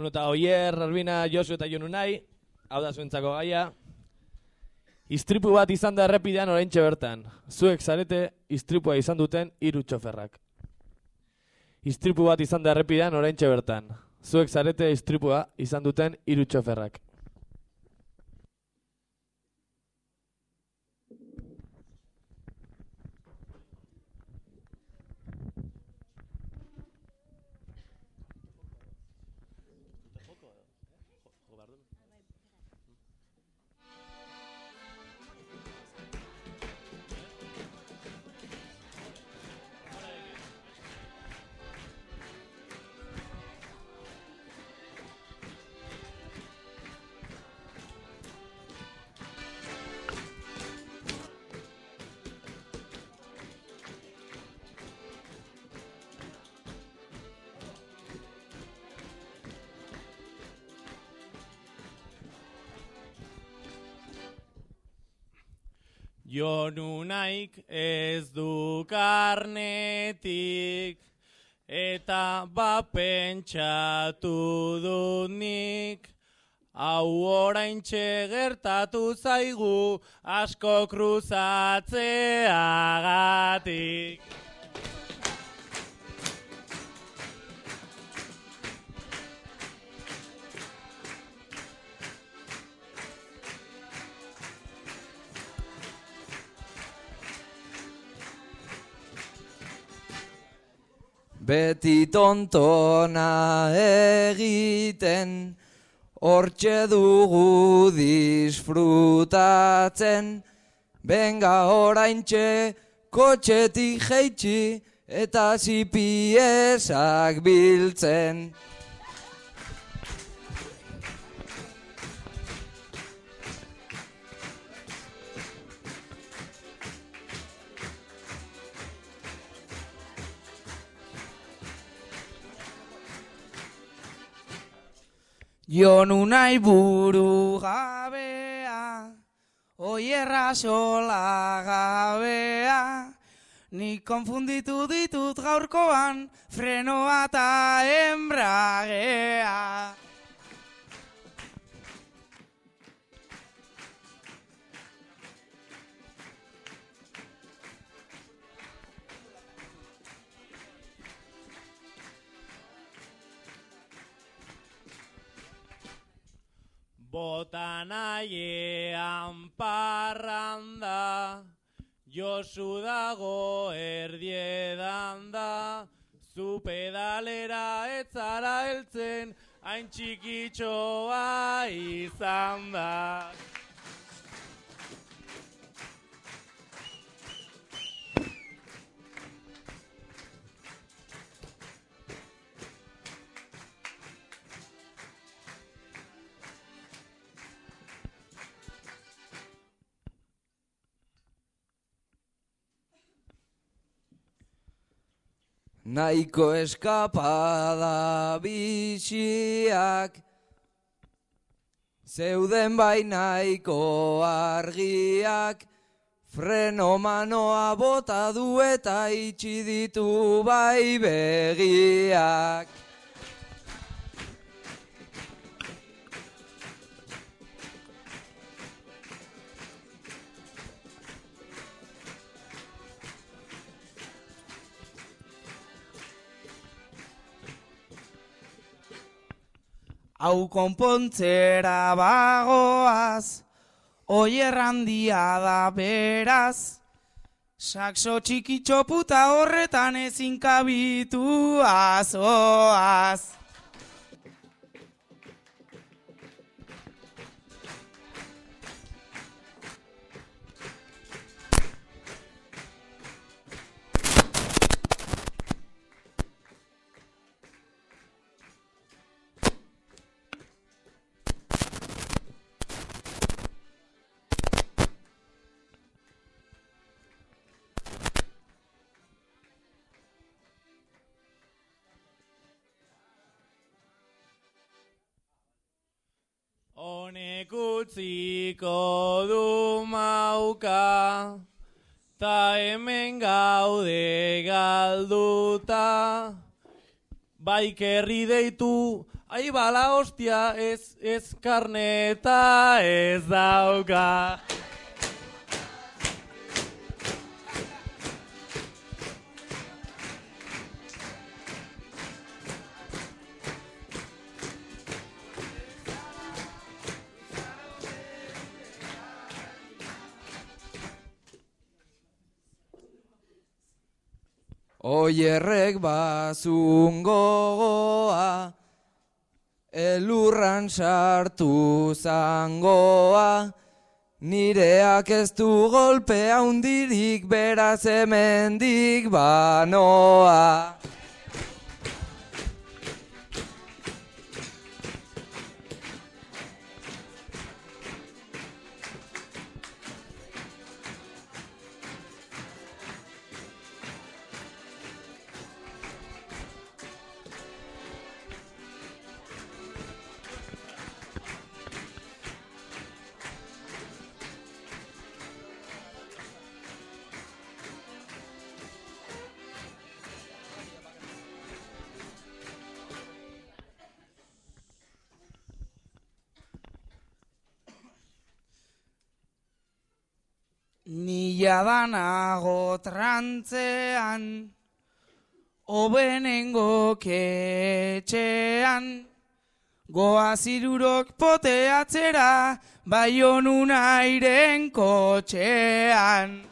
Bueno, eta Oier, Arbina, Josu eta Jon Unai, hau da zuentzako gaia. Istripu bat izan da errepidean oraintxe bertan. Zuek zarete istripua izan duten hiru txoferrak. Istripu bat izan da errepidean oraintxe bertan. Zuek zarete istripua izan duten hiru txoferrak. Jonunaik ez du karnetik, eta bapentsatu dut nik. Hau oraintxe gertatu zaigu asko kruzatzeagatik. Beti tontona egiten, hortxe dugu disfrutatzen, benga oraintxe kotxetik jeitsi eta zipiesak biltzen. Jonu nahi buru gabea, oierra sola gabea, Nik konfunditu ditut gaurkoan, frenoa eta embragea. Bota nahiean parranda, Josu dago erdiedan da, zu pedalera etzara heltzen, hain txikitxoa izan da. Naiko eskapada biziak, zeuden bai nahiko argiak, freno manoa bota du eta itxi ditu bai begiak. Hau konpontzera bagoaz, oier handia da beraz, Saxo txikitxo puta horretan ezin kabitu azoaz. Honek utziko du mauka, ta hemen gaude galduta. Bai kerri deitu Ai bala hostia ez, ez karneta ez dauka. Oierrek bazun gogoa, elurran sartu zangoa, nireak ez du golpea hundirik beraz hemendik banoa. Nila danago trantzean, obenengo ketxean, goaz irurok poteatzera, bai honun airen kotxean.